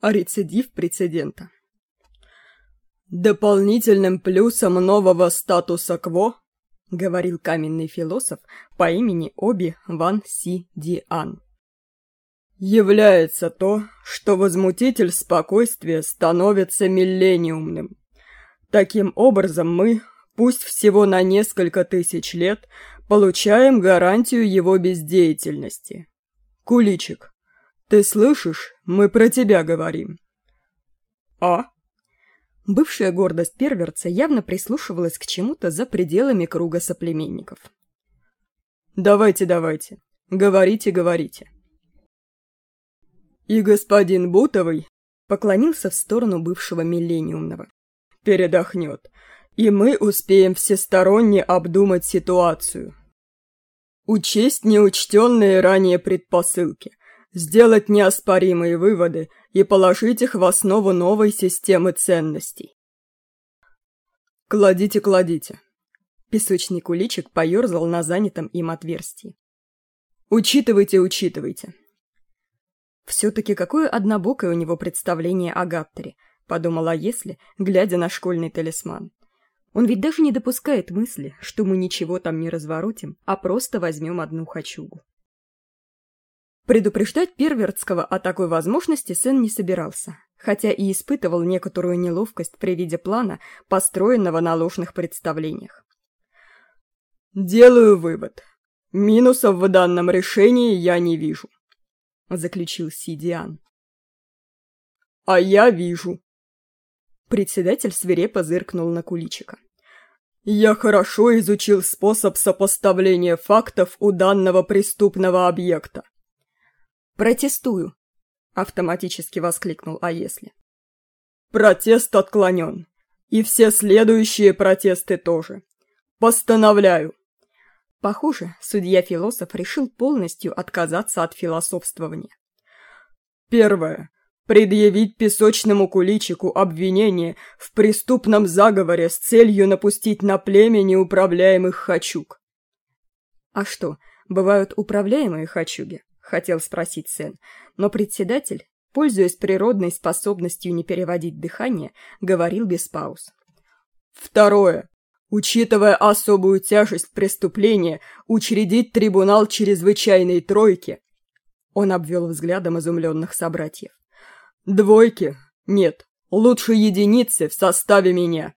а рецидив прецедента. «Дополнительным плюсом нового статуса КВО», — говорил каменный философ по имени Оби Ван Си Диан, «является то, что возмутитель спокойствия становится миллениумным. Таким образом мы, пусть всего на несколько тысяч лет, получаем гарантию его бездеятельности. Куличик, ты слышишь, мы про тебя говорим. А? Бывшая гордость перверца явно прислушивалась к чему-то за пределами круга соплеменников. Давайте, давайте, говорите, говорите. И господин Бутовый поклонился в сторону бывшего миллениумного. Передохнет, и мы успеем всесторонне обдумать ситуацию. Учесть неучтенные ранее предпосылки, сделать неоспоримые выводы и положить их в основу новой системы ценностей. «Кладите, кладите!» Песочный куличик поерзал на занятом им отверстии. «Учитывайте, учитывайте!» «Все-таки какое однобокое у него представление о Гаттере», — подумала если, глядя на школьный талисман. Он ведь даже не допускает мысли, что мы ничего там не разворотим, а просто возьмем одну хачугу. Предупреждать Первертского о такой возможности сын не собирался, хотя и испытывал некоторую неловкость при виде плана, построенного на ложных представлениях. «Делаю вывод. Минусов в данном решении я не вижу», — заключил Сидиан. «А я вижу», Председатель свирепо зыркнул на Куличика. «Я хорошо изучил способ сопоставления фактов у данного преступного объекта». «Протестую», — автоматически воскликнул «А если?» «Протест отклонен. И все следующие протесты тоже. Постановляю». Похоже, судья-философ решил полностью отказаться от философствования. Первое предъявить песочному куличику обвинение в преступном заговоре с целью напустить на племя неуправляемых хачуг. «А что, бывают управляемые хачуги?» — хотел спросить Сен, но председатель, пользуясь природной способностью не переводить дыхание, говорил без пауз. «Второе. Учитывая особую тяжесть преступления, учредить трибунал чрезвычайной тройки». Он обвел взглядом изумленных собратьев. Двойки? Нет. Лучше единицы в составе меня.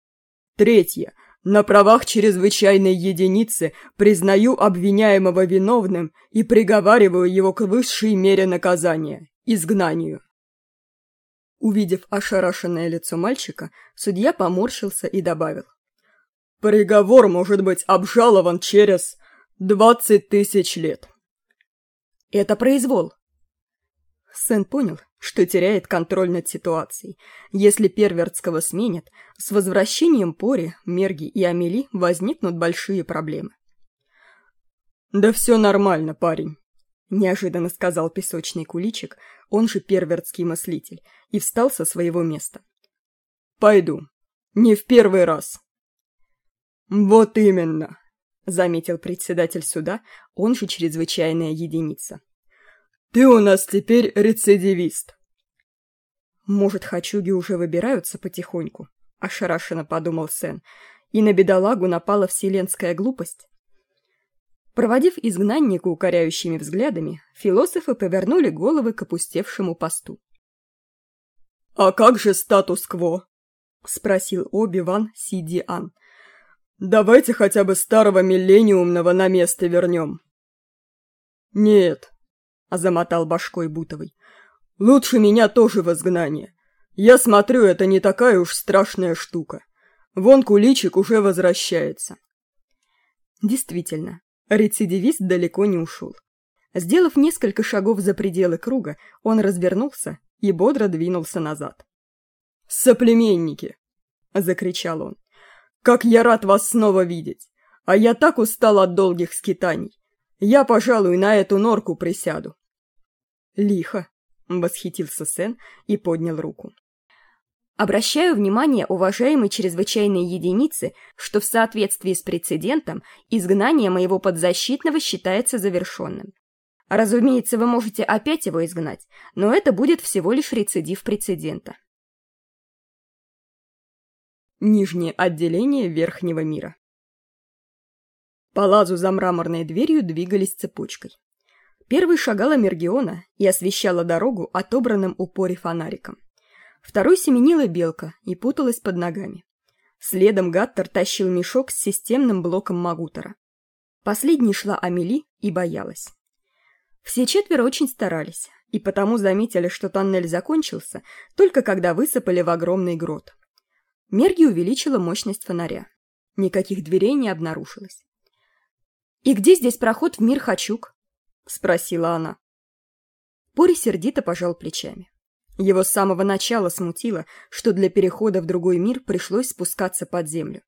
Третье. На правах чрезвычайной единицы признаю обвиняемого виновным и приговариваю его к высшей мере наказания – изгнанию. Увидев ошарашенное лицо мальчика, судья поморщился и добавил. «Приговор может быть обжалован через двадцать тысяч лет». «Это произвол», Сэн понял, что теряет контроль над ситуацией. Если Первертского сменят, с возвращением Пори, Мерги и Амели возникнут большие проблемы. «Да все нормально, парень», — неожиданно сказал песочный куличик, он же первертский мыслитель, и встал со своего места. «Пойду. Не в первый раз». «Вот именно», — заметил председатель суда, он же чрезвычайная единица. Ты у нас теперь рецидивист. Может, хачуги уже выбираются потихоньку? Ошарашенно подумал Сен. И на бедолагу напала вселенская глупость? Проводив изгнанника укоряющими взглядами, философы повернули головы к опустевшему посту. «А как же статус-кво?» — спросил Оби-Ван Сидиан. «Давайте хотя бы старого миллениумного на место вернем». «Нет, — замотал башкой Бутовый. «Лучше меня тоже в изгнание. Я смотрю, это не такая уж страшная штука. Вон куличик уже возвращается». Действительно, рецидивист далеко не ушел. Сделав несколько шагов за пределы круга, он развернулся и бодро двинулся назад. «Соплеменники!» — закричал он. «Как я рад вас снова видеть! А я так устал от долгих скитаний! Я, пожалуй, на эту норку присяду. «Лихо!» — восхитился Сен и поднял руку. Обращаю внимание уважаемой чрезвычайной единицы, что в соответствии с прецедентом изгнание моего подзащитного считается завершенным. Разумеется, вы можете опять его изгнать, но это будет всего лишь рецидив прецедента. Нижнее отделение Верхнего мира По лазу за мраморной дверью двигались цепочкой. Первый шагала Мергиона и освещала дорогу отобранным упоре фонариком. Второй семенила белка и путалась под ногами. Следом Гаттер тащил мешок с системным блоком Магутера. Последней шла Амели и боялась. Все четверо очень старались, и потому заметили, что тоннель закончился, только когда высыпали в огромный грот. Мерги увеличила мощность фонаря. Никаких дверей не обнаружилось. «И где здесь проход в мир Хачук?» — спросила она. Пори сердито пожал плечами. Его с самого начала смутило, что для перехода в другой мир пришлось спускаться под землю.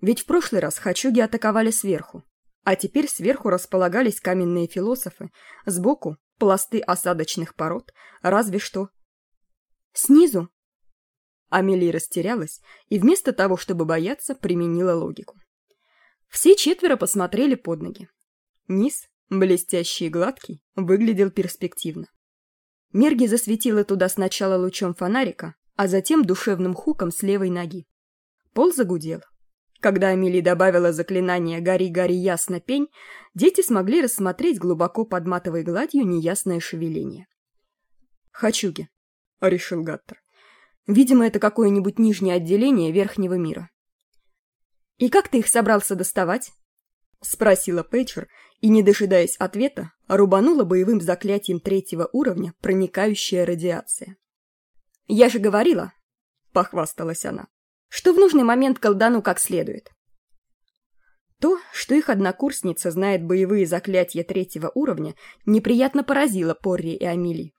Ведь в прошлый раз хачуги атаковали сверху, а теперь сверху располагались каменные философы, сбоку — пласты осадочных пород, разве что... «Снизу!» Амелия растерялась и вместо того, чтобы бояться, применила логику. Все четверо посмотрели под ноги. Низ, блестящий и гладкий, выглядел перспективно. Мерги засветила туда сначала лучом фонарика, а затем душевным хуком с левой ноги. Пол загудел. Когда Амели добавила заклинание «Гори, гори, ясно, пень», дети смогли рассмотреть глубоко под матовой гладью неясное шевеление. «Хачуги», — решил Гаттер. «Видимо, это какое-нибудь нижнее отделение верхнего мира». «И как ты их собрался доставать?» — спросила Пейчер, и, не дожидаясь ответа, рубанула боевым заклятием третьего уровня проникающая радиация. «Я же говорила», — похвасталась она, «что в нужный момент колдану как следует». То, что их однокурсница знает боевые заклятия третьего уровня, неприятно поразило Порри и Амили.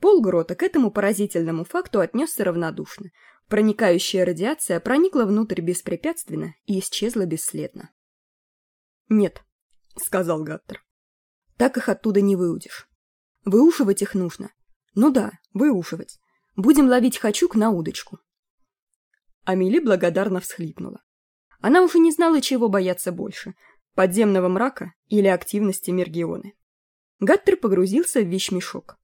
Полгрота к этому поразительному факту отнесся равнодушно. Проникающая радиация проникла внутрь беспрепятственно и исчезла бесследно. «Нет», — сказал Гаттер. «Так их оттуда не выудишь. Выушивать их нужно. Ну да, выушивать. Будем ловить хачук на удочку». Амели благодарно всхлипнула. Она уже не знала, чего бояться больше — подземного мрака или активности Мергионы. Гаттер погрузился в вещмешок.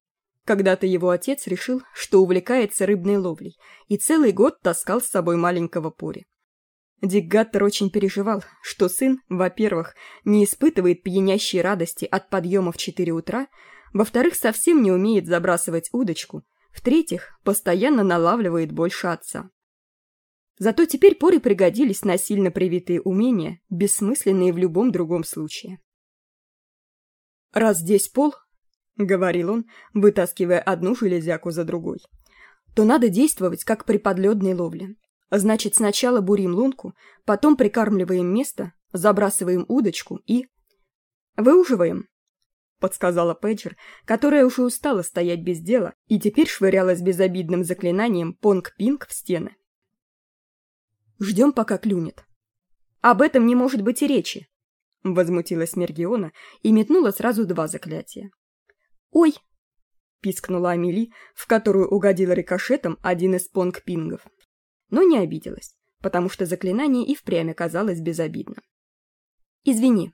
Когда-то его отец решил, что увлекается рыбной ловлей, и целый год таскал с собой маленького Пори. Дик Гаттер очень переживал, что сын, во-первых, не испытывает пьянящей радости от подъема в 4 утра, во-вторых, совсем не умеет забрасывать удочку, в-третьих, постоянно налавливает больше отца. Зато теперь Пори пригодились насильно привитые умения, бессмысленные в любом другом случае. «Раз здесь пол», — говорил он, вытаскивая одну железяку за другой, — то надо действовать, как при подледной ловле. Значит, сначала бурим лунку, потом прикармливаем место, забрасываем удочку и... «Выуживаем», — подсказала Пэджер, которая уже устала стоять без дела и теперь швырялась безобидным заклинанием понг-пинг в стены. «Ждем, пока клюнет». «Об этом не может быть и речи», — возмутилась Мергиона и метнула сразу два заклятия. «Ой!» — пискнула Амели, в которую угодил рикошетом один из понг-пингов но не обиделась, потому что заклинание и впрямь оказалось безобидным. «Извини».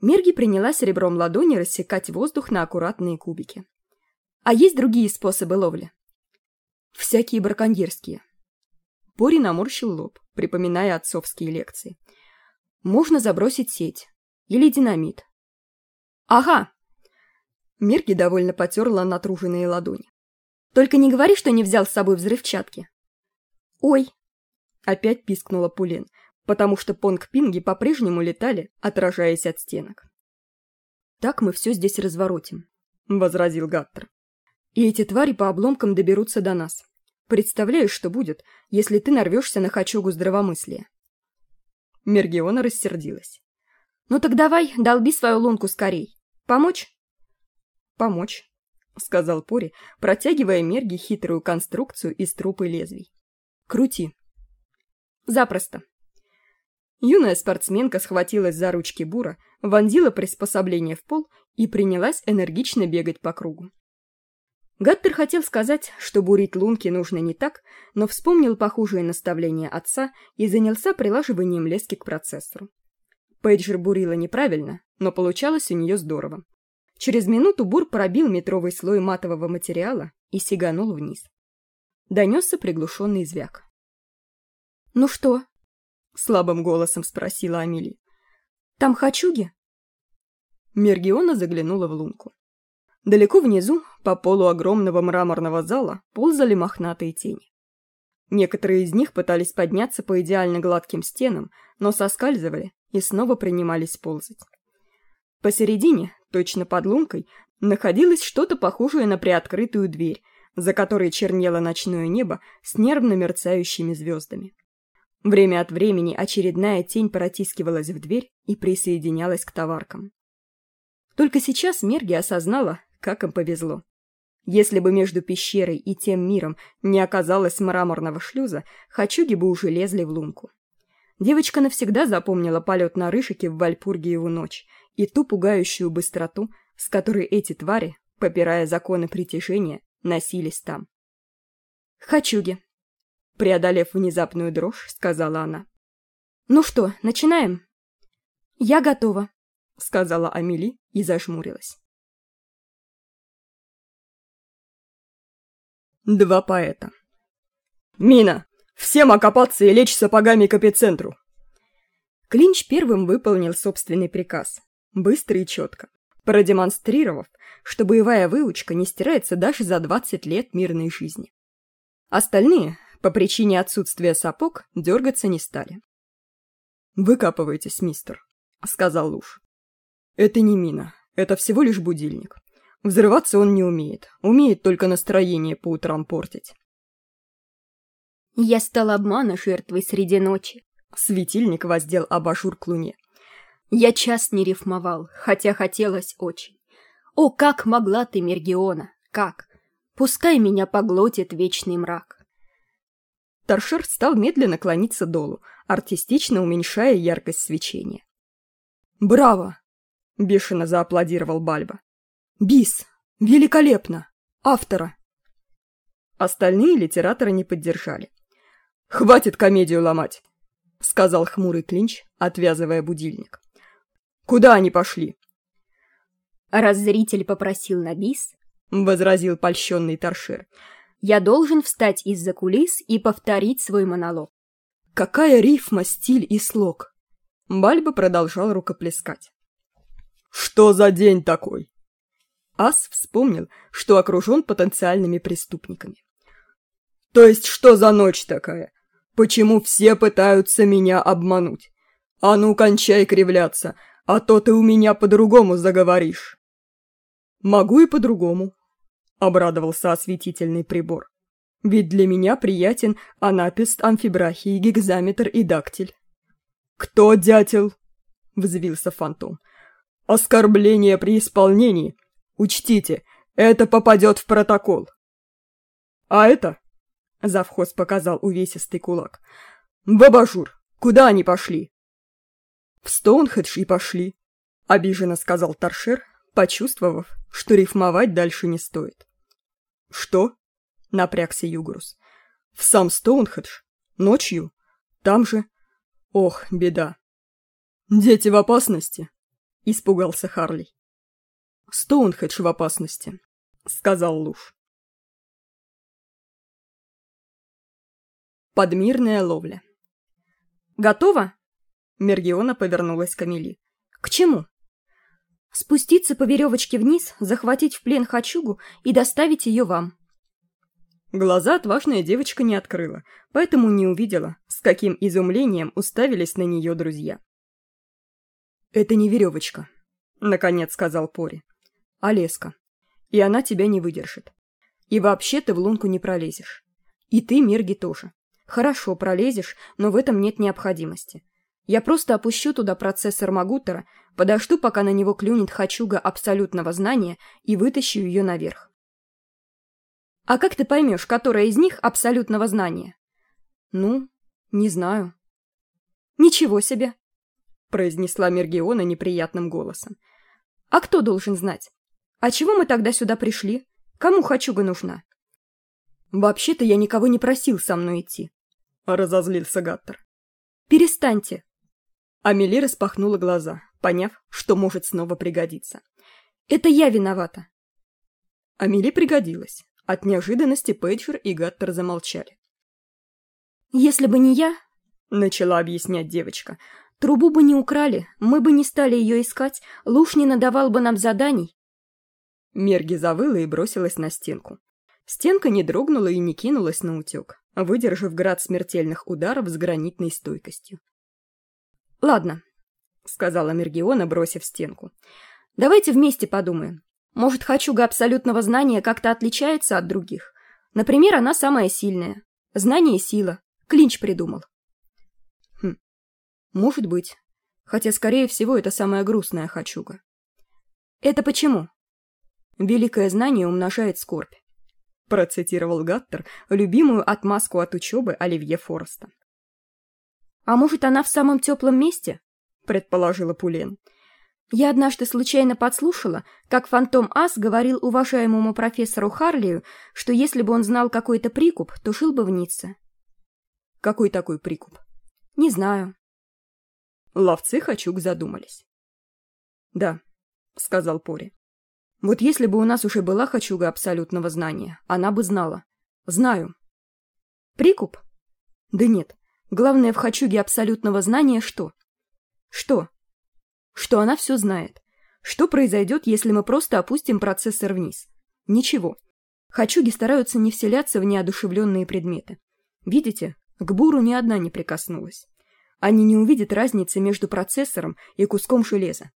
Мерги приняла серебром ладони рассекать воздух на аккуратные кубики. «А есть другие способы ловли?» «Всякие браконьерские». Пори наморщил лоб, припоминая отцовские лекции. «Можно забросить сеть. Или динамит». «Ага!» Мерги довольно потерла натруженные ладони. «Только не говори, что не взял с собой взрывчатки». «Ой!» — опять пискнула Пулин, потому что понг-пинги по-прежнему летали, отражаясь от стенок. «Так мы все здесь разворотим», — возразил Гаттер. «И эти твари по обломкам доберутся до нас. Представляешь, что будет, если ты нарвешься на хачугу здравомыслия?» Мергиона рассердилась. «Ну так давай, долби свою лунку скорей. Помочь?» «Помочь», — сказал Пори, протягивая Мерги хитрую конструкцию из трупы лезвий. Крути. Запросто. Юная спортсменка схватилась за ручки бура, вонзила приспособление в пол и принялась энергично бегать по кругу. Гаттер хотел сказать, что бурить лунки нужно не так, но вспомнил похожие наставления отца и занялся прилаживанием лески к процессору. Пейджер бурила неправильно, но получалось у нее здорово. Через минуту бур пробил метровый слой матового материала и сиганул вниз. Донесся приглушенный звяк. «Ну что?» — слабым голосом спросила Амели. «Там хачуги?» Мергиона заглянула в лунку. Далеко внизу, по полу огромного мраморного зала, ползали мохнатые тени. Некоторые из них пытались подняться по идеально гладким стенам, но соскальзывали и снова принимались ползать. Посередине, точно под лункой, находилось что-то похожее на приоткрытую дверь, за которой чернело ночное небо с нервно мерцающими звездами. Время от времени очередная тень протискивалась в дверь и присоединялась к товаркам. Только сейчас Мерги осознала, как им повезло. Если бы между пещерой и тем миром не оказалось мраморного шлюза, хачуги бы уже лезли в лунку. Девочка навсегда запомнила полет на рышике в Вальпургиеву ночь и ту пугающую быстроту, с которой эти твари, попирая законы притяжения, носились там. «Хачуги», — преодолев внезапную дрожь, сказала она. «Ну что, начинаем?» «Я готова», — сказала Амели и зажмурилась. Два поэта. «Мина! Всем окопаться и лечь сапогами к эпицентру!» Клинч первым выполнил собственный приказ. Быстро и четко. Продемонстрировав, что боевая выучка не стирается даже за 20 лет мирной жизни. Остальные, по причине отсутствия сапог, дергаться не стали. «Выкапывайтесь, мистер», — сказал Луж. «Это не мина, это всего лишь будильник. Взрываться он не умеет, умеет только настроение по утрам портить. Я стал обмана жертвой среди ночи. Светильник воздел абажур к луне. Я час не рифмовал, хотя хотелось очень. О, как могла ты, Мергиона, как? Пускай меня поглотит вечный мрак. Торшер стал медленно клониться долу, артистично уменьшая яркость свечения. «Браво!» — бешено зааплодировал Бальба. Бис! Великолепно! Автора!» Остальные литераторы не поддержали. «Хватит комедию ломать!» — сказал хмурый Клинч, отвязывая будильник. «Куда они пошли?» «Раз зритель попросил на бис», — возразил польщенный торшер, «я должен встать из-за кулис и повторить свой монолог». «Какая рифма, стиль и слог!» Бальба продолжал рукоплескать. «Что за день такой?» Ас вспомнил, что окружен потенциальными преступниками. «То есть что за ночь такая? Почему все пытаются меня обмануть? А ну, кончай кривляться, а то ты у меня по-другому заговоришь». «Могу и по-другому», — обрадовался осветительный прибор. «Ведь для меня приятен анапист, амфибрахий, гигзаметр и дактиль». «Кто дятел?» — взвился фантом. «Оскорбление при исполнении Учтите, это попадет в протокол. А это, завхоз показал увесистый кулак, бабажур, куда они пошли? В Стоунхедж и пошли, обиженно сказал Торшер, почувствовав, что рифмовать дальше не стоит. Что? Напрягся Югрус. В сам Стоунхедж? Ночью? Там же? Ох, беда. Дети в опасности? Испугался Харли. Стоунхедж в опасности», — сказал Луж. Подмирная ловля. «Готово?» Мергиона повернулась к Амели. «К чему?» «Спуститься по веревочке вниз, захватить в плен хачугу и доставить ее вам». Глаза отважная девочка не открыла, поэтому не увидела, с каким изумлением уставились на нее друзья. «Это не веревочка», — наконец сказал Пори а леска. И она тебя не выдержит. И вообще ты в лунку не пролезешь. И ты, Мирги, тоже. Хорошо, пролезешь, но в этом нет необходимости. Я просто опущу туда процессор Магутера, подожду, пока на него клюнет хачуга абсолютного знания и вытащу ее наверх. А как ты поймешь, которая из них абсолютного знания? Ну, не знаю. Ничего себе, произнесла Мергиона неприятным голосом. А кто должен знать? «А чего мы тогда сюда пришли? Кому хачуга нужна?» «Вообще-то я никого не просил со мной идти», — разозлился Гаттер. «Перестаньте!» Амели распахнула глаза, поняв, что может снова пригодиться. Это я виновата. Амели пригодилась. От неожиданности Пейджер и Гаттер замолчали. «Если бы не я», — начала объяснять девочка, — «трубу бы не украли, мы бы не стали ее искать, Луж не надавал бы нам заданий». Мерги завыла и бросилась на стенку. Стенка не дрогнула и не кинулась на утек, выдержав град смертельных ударов с гранитной стойкостью. «Ладно», — сказала Мергиона, бросив стенку. «Давайте вместе подумаем. Может, Хачуга абсолютного знания как-то отличается от других? Например, она самая сильная. Знание — сила. Клинч придумал». «Хм, может быть. Хотя, скорее всего, это самая грустная Хачуга». «Это почему?» «Великое знание умножает скорбь процитировал Гаттер любимую отмазку от учебы Оливье Фореста. «А может, она в самом теплом месте?» — предположила Пулен. «Я однажды случайно подслушала, как Фантом Ас говорил уважаемому профессору Харлию, что если бы он знал какой-то прикуп, то жил бы в Ницце». «Какой такой прикуп?» «Не знаю». Ловцы Хачук задумались. «Да», — сказал Пори. Вот если бы у нас уже была Хачуга абсолютного знания, она бы знала. Знаю. Прикуп? Да нет. Главное в Хачуге абсолютного знания что? Что? Что она все знает. Что произойдет, если мы просто опустим процессор вниз? Ничего. Хачуги стараются не вселяться в неодушевленные предметы. Видите, к буру ни одна не прикоснулась. Они не увидят разницы между процессором и куском железа.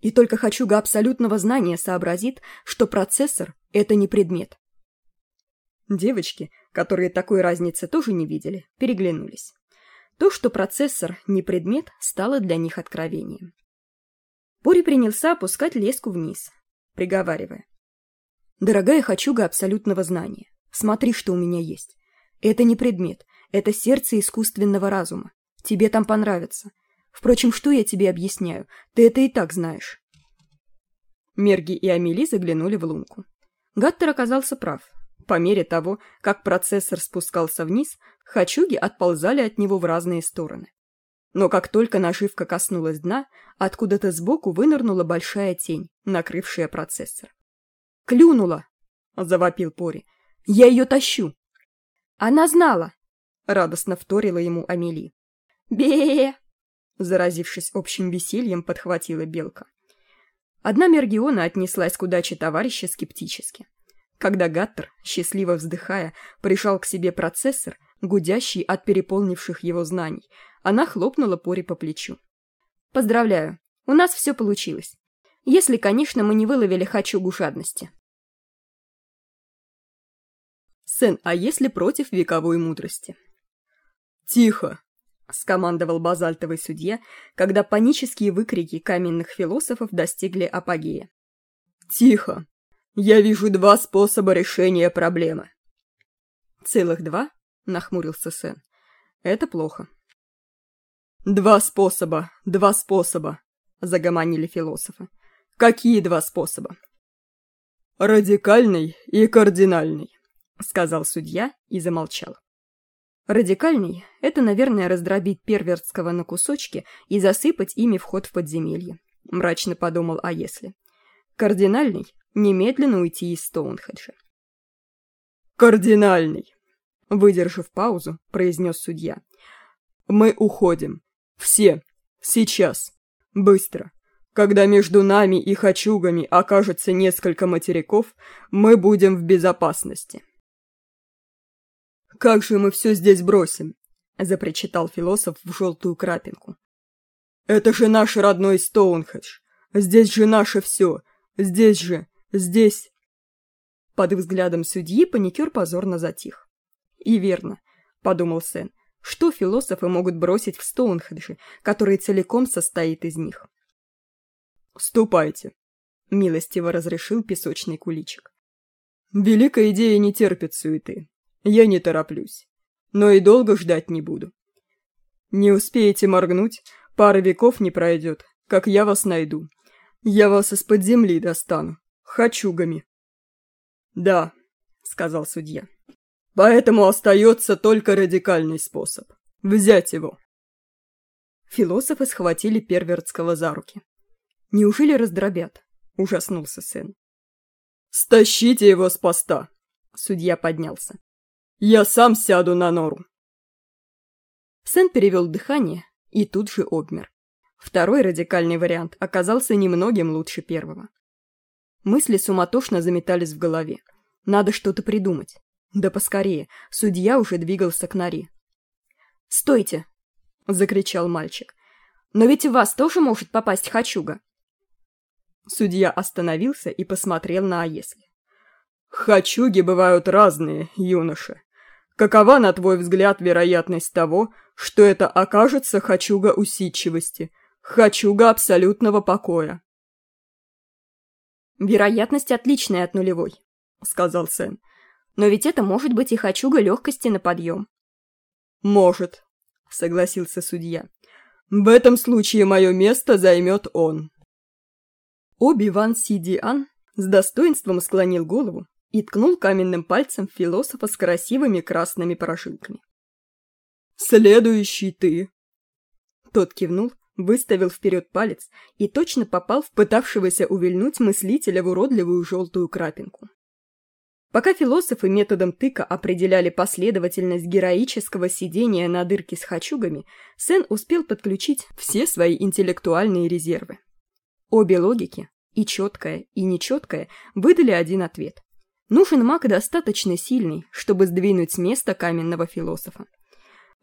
И только Хачуга абсолютного знания сообразит, что процессор — это не предмет. Девочки, которые такой разницы тоже не видели, переглянулись. То, что процессор не предмет, стало для них откровением. Пори принялся опускать леску вниз, приговаривая. «Дорогая Хачуга абсолютного знания, смотри, что у меня есть. Это не предмет, это сердце искусственного разума. Тебе там понравится. Впрочем, что я тебе объясняю? Ты это и так знаешь. Мерги и Амели заглянули в лунку. Гаттер оказался прав. По мере того, как процессор спускался вниз, хачуги отползали от него в разные стороны. Но как только наживка коснулась дна, откуда-то сбоку вынырнула большая тень, накрывшая процессор. «Клюнула!» — завопил Пори. «Я ее тащу!» «Она знала!» — радостно вторила ему Амели. бе Заразившись общим весельем, подхватила белка. Одна Мергиона отнеслась к удаче товарища скептически. Когда Гаттер, счастливо вздыхая, пришел к себе процессор, гудящий от переполнивших его знаний, она хлопнула Пори по плечу. «Поздравляю, у нас все получилось. Если, конечно, мы не выловили хачугу жадности». Сэн, а если против вековой мудрости? «Тихо!» — скомандовал базальтовый судья, когда панические выкрики каменных философов достигли апогея. «Тихо! Я вижу два способа решения проблемы!» «Целых два?» — нахмурился Сэн. «Это плохо». «Два способа! Два способа!» — загомонили философы. «Какие два способа?» «Радикальный и кардинальный», — сказал судья и замолчал. Радикальный — это, наверное, раздробить первертского на кусочки и засыпать ими вход в подземелье. Мрачно подумал, а если? Кардинальный — немедленно уйти из Стоунхеджа. «Кардинальный!» — выдержав паузу, произнес судья. «Мы уходим. Все. Сейчас. Быстро. Когда между нами и хачугами окажется несколько материков, мы будем в безопасности». «Как же мы все здесь бросим?» — запричитал философ в желтую крапинку. «Это же наш родной Стоунхедж! Здесь же наше все! Здесь же! Здесь!» Под взглядом судьи паникер позорно затих. «И верно», — подумал Сэн, — «что философы могут бросить в Стоунхедже, который целиком состоит из них?» «Ступайте», — милостиво разрешил песочный куличик. «Великая идея не терпит суеты. Я не тороплюсь. Но и долго ждать не буду. Не успеете моргнуть, пара веков не пройдет, как я вас найду. Я вас из-под земли достану. Хачугами. Да, сказал судья. Поэтому остается только радикальный способ. Взять его. Философы схватили Первертского за руки. Неужели раздробят? ужаснулся сын. «Стащите его с поста!» Судья поднялся. «Я сам сяду на нору!» Сэн перевел дыхание и тут же обмер. Второй радикальный вариант оказался немногим лучше первого. Мысли суматошно заметались в голове. Надо что-то придумать. Да поскорее, судья уже двигался к норе. «Стойте!» — закричал мальчик. «Но ведь в вас тоже может попасть хачуга!» Судья остановился и посмотрел на Аесли. «Хачуги бывают разные, юноша. Какова, на твой взгляд, вероятность того, что это окажется хачуга усидчивости, хачуга абсолютного покоя?» «Вероятность отличная от нулевой», — сказал Сэн. «Но ведь это может быть и хачуга легкости на подъем». «Может», — согласился судья. «В этом случае мое место займет он». Оби-Ван Сидиан с достоинством склонил голову и ткнул каменным пальцем философа с красивыми красными прожилками. «Следующий ты!» Тот кивнул, выставил вперед палец и точно попал в пытавшегося увильнуть мыслителя в уродливую желтую крапинку. Пока философы методом тыка определяли последовательность героического сидения на дырке с хачугами, Сен успел подключить все свои интеллектуальные резервы. Обе логики, и четкая, и нечеткая, выдали один ответ. Нужен маг достаточно сильный, чтобы сдвинуть с места каменного философа.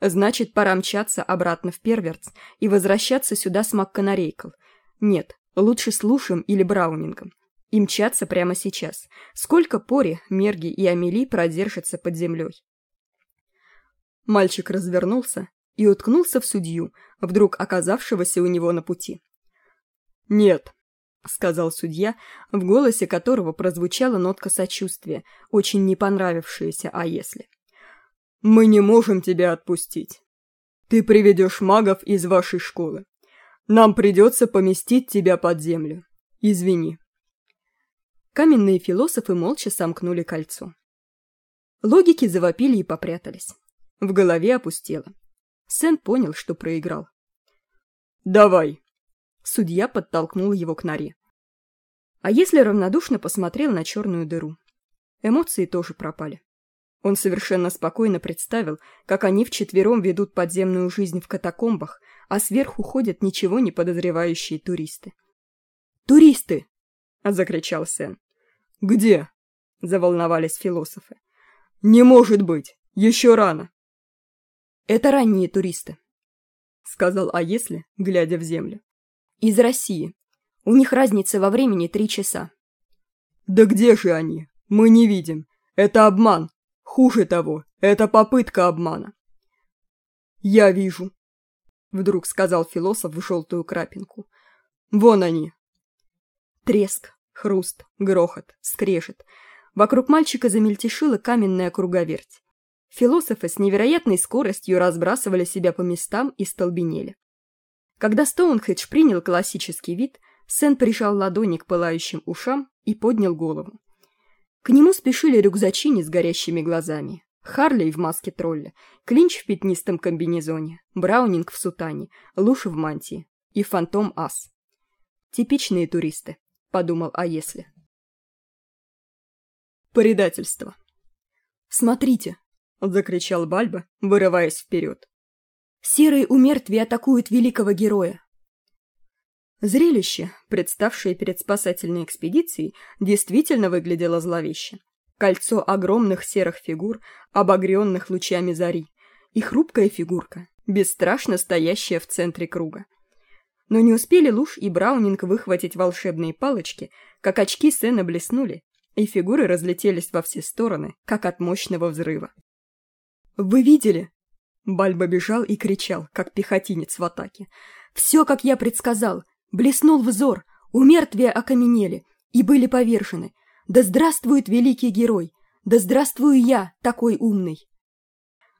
Значит, пора мчаться обратно в Перверц и возвращаться сюда с Макканарейкл. Нет, лучше с Лушем или Браунингом. И мчаться прямо сейчас. Сколько Пори, Мерги и Амели продержатся под землей? Мальчик развернулся и уткнулся в судью, вдруг оказавшегося у него на пути. «Нет», — сказал судья, в голосе которого прозвучала нотка сочувствия, очень не понравившаяся «а если». «Мы не можем тебя отпустить. Ты приведешь магов из вашей школы. Нам придется поместить тебя под землю. Извини». Каменные философы молча сомкнули кольцо. Логики завопили и попрятались. В голове опустело. Сэн понял, что проиграл. «Давай!» Судья подтолкнул его к норе. А если равнодушно посмотрел на черную дыру? Эмоции тоже пропали. Он совершенно спокойно представил, как они вчетвером ведут подземную жизнь в катакомбах, а сверху ходят ничего не подозревающие туристы. «Туристы!» — закричал Сен. «Где?» — заволновались философы. «Не может быть! Еще рано!» «Это ранние туристы», — сказал «А если», глядя в землю. Из России. У них разница во времени три часа. Да где же они? Мы не видим. Это обман. Хуже того, это попытка обмана. Я вижу. Вдруг сказал философ в желтую крапинку. Вон они. Треск, хруст, грохот, скрежет. Вокруг мальчика замельтешила каменная круговерть. Философы с невероятной скоростью разбрасывали себя по местам и столбенели. Когда Стоунхедж принял классический вид, Сэн прижал ладони к пылающим ушам и поднял голову. К нему спешили рюкзачини с горящими глазами. Харлей в маске тролля, Клинч в пятнистом комбинезоне, Браунинг в сутане, Луш в мантии и Фантом Ас. Типичные туристы, подумал А если. Предательство. «Смотрите!» — закричал Бальба, вырываясь вперед. Серые умертвия атакуют великого героя. Зрелище, представшее перед спасательной экспедицией, действительно выглядело зловеще. Кольцо огромных серых фигур, обогренных лучами зари, и хрупкая фигурка, бесстрашно стоящая в центре круга. Но не успели Луж и Браунинг выхватить волшебные палочки, как очки Сэна блеснули, и фигуры разлетелись во все стороны, как от мощного взрыва. «Вы видели?» Бальба бежал и кричал, как пехотинец в атаке. «Все, как я предсказал! Блеснул взор, у мертвия окаменели и были повержены. Да здравствует великий герой! Да здравствую я, такой умный!»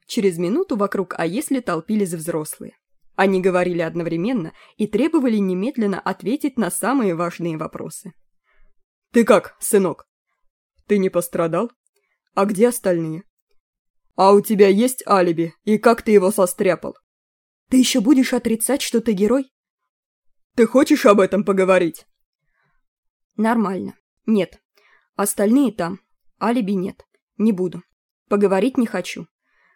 Через минуту вокруг «А если» толпились взрослые. Они говорили одновременно и требовали немедленно ответить на самые важные вопросы. «Ты как, сынок? Ты не пострадал? А где остальные? «А у тебя есть алиби, и как ты его состряпал?» «Ты еще будешь отрицать, что ты герой?» «Ты хочешь об этом поговорить?» Нормально. Нет. Остальные там. Алиби нет. Не буду. Поговорить не хочу.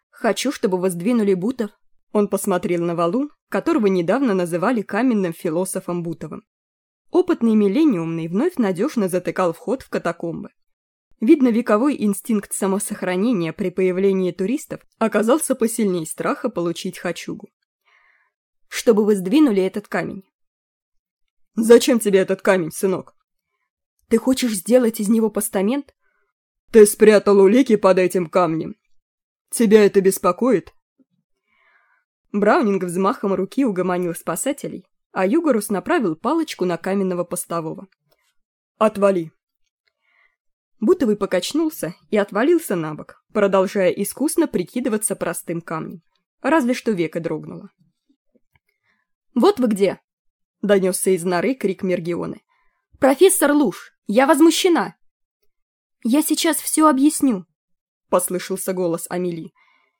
Хочу, чтобы воздвинули Бутов. Он посмотрел на валун, которого недавно называли каменным философом Бутовым. Опытный миллениумный вновь надежно затыкал вход в катакомбы. Видно, вековой инстинкт самосохранения при появлении туристов оказался посильней страха получить хачугу. «Чтобы вы сдвинули этот камень». «Зачем тебе этот камень, сынок?» «Ты хочешь сделать из него постамент?» «Ты спрятал улики под этим камнем. Тебя это беспокоит?» Браунинг взмахом руки угомонил спасателей, а Югорус направил палочку на каменного постового. «Отвали!» Бутовый покачнулся и отвалился на бок, продолжая искусно прикидываться простым камнем. Разве что века дрогнуло. «Вот вы где!» — донесся из норы крик Мергионы. «Профессор Луж, я возмущена!» «Я сейчас все объясню», — послышался голос Амели.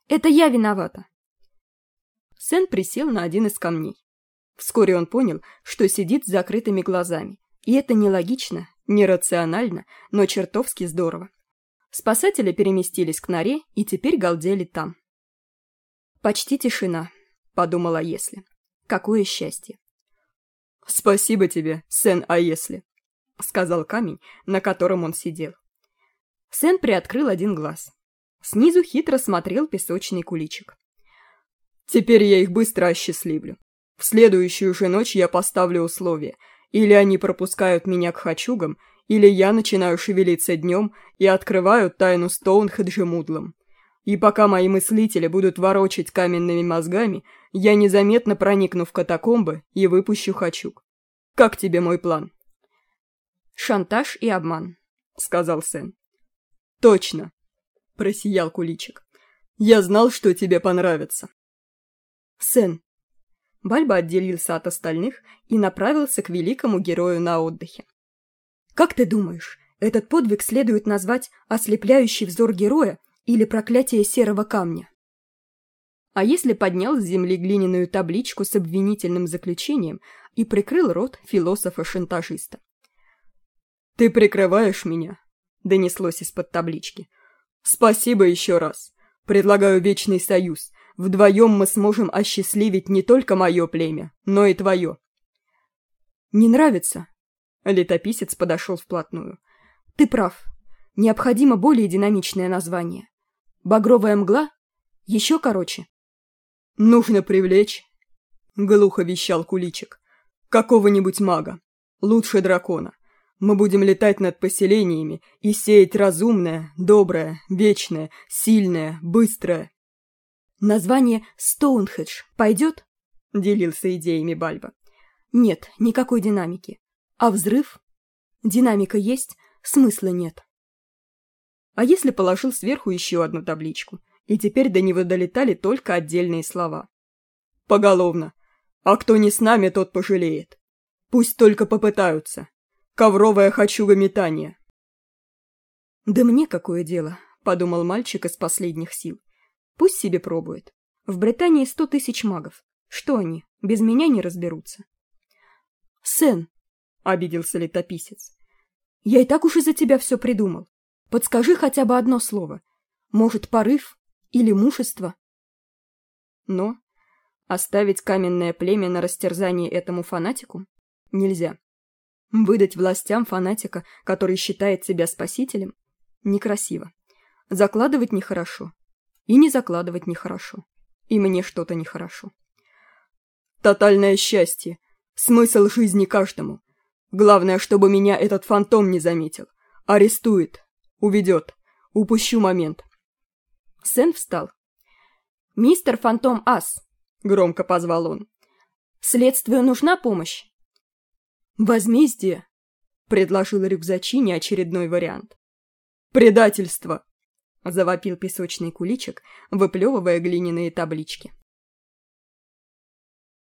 «Это я виновата». Сен присел на один из камней. Вскоре он понял, что сидит с закрытыми глазами, и это нелогично, нерационально, но чертовски здорово. Спасатели переместились к норе и теперь галдели там. «Почти тишина», — подумала Если. «Какое счастье!» «Спасибо тебе, Сен А если», — сказал камень, на котором он сидел. Сен приоткрыл один глаз. Снизу хитро смотрел песочный куличик. «Теперь я их быстро осчастливлю. В следующую же ночь я поставлю условие — или они пропускают меня к хачугам, или я начинаю шевелиться днем и открываю тайну Стоунхеджа мудлом. И пока мои мыслители будут ворочать каменными мозгами, я незаметно проникну в катакомбы и выпущу хачуг. Как тебе мой план? «Шантаж и обман», — сказал Сэн. «Точно», — просиял Куличик. «Я знал, что тебе понравится». «Сэн, Бальба отделился от остальных и направился к великому герою на отдыхе. «Как ты думаешь, этот подвиг следует назвать «ослепляющий взор героя» или «проклятие серого камня»?» А если поднял с земли глиняную табличку с обвинительным заключением и прикрыл рот философа-шантажиста? «Ты прикрываешь меня?» — донеслось из-под таблички. «Спасибо еще раз. Предлагаю вечный союз, Вдвоем мы сможем осчастливить не только мое племя, но и твое. Не нравится? Летописец подошел вплотную. Ты прав. Необходимо более динамичное название. Багровая мгла? Еще короче. Нужно привлечь, глухо вещал Куличик, какого-нибудь мага. Лучше дракона. Мы будем летать над поселениями и сеять разумное, доброе, вечное, сильное, быстрое. «Название Стоунхедж пойдет?» — делился идеями Бальба. «Нет, никакой динамики. А взрыв? Динамика есть, смысла нет». А если положил сверху еще одну табличку, и теперь до него долетали только отдельные слова? «Поголовно. А кто не с нами, тот пожалеет. Пусть только попытаются. Ковровое хочуга метание». «Да мне какое дело?» — подумал мальчик из последних сил. Пусть себе пробует. В Британии сто тысяч магов. Что они, без меня не разберутся? «Сен!» — обиделся летописец. «Я и так уж из-за тебя все придумал. Подскажи хотя бы одно слово. Может, порыв или мужество?» Но оставить каменное племя на растерзание этому фанатику нельзя. Выдать властям фанатика, который считает себя спасителем, некрасиво. Закладывать нехорошо. И не закладывать нехорошо. И мне что-то нехорошо. Тотальное счастье. Смысл жизни каждому. Главное, чтобы меня этот фантом не заметил. Арестует. Уведет. Упущу момент. Сэн встал. «Мистер Фантом Ас», — громко позвал он. «Следствию нужна помощь?» «Возмездие», — предложил рюкзачине очередной вариант. «Предательство», — завопил песочный куличик, выплевывая глиняные таблички.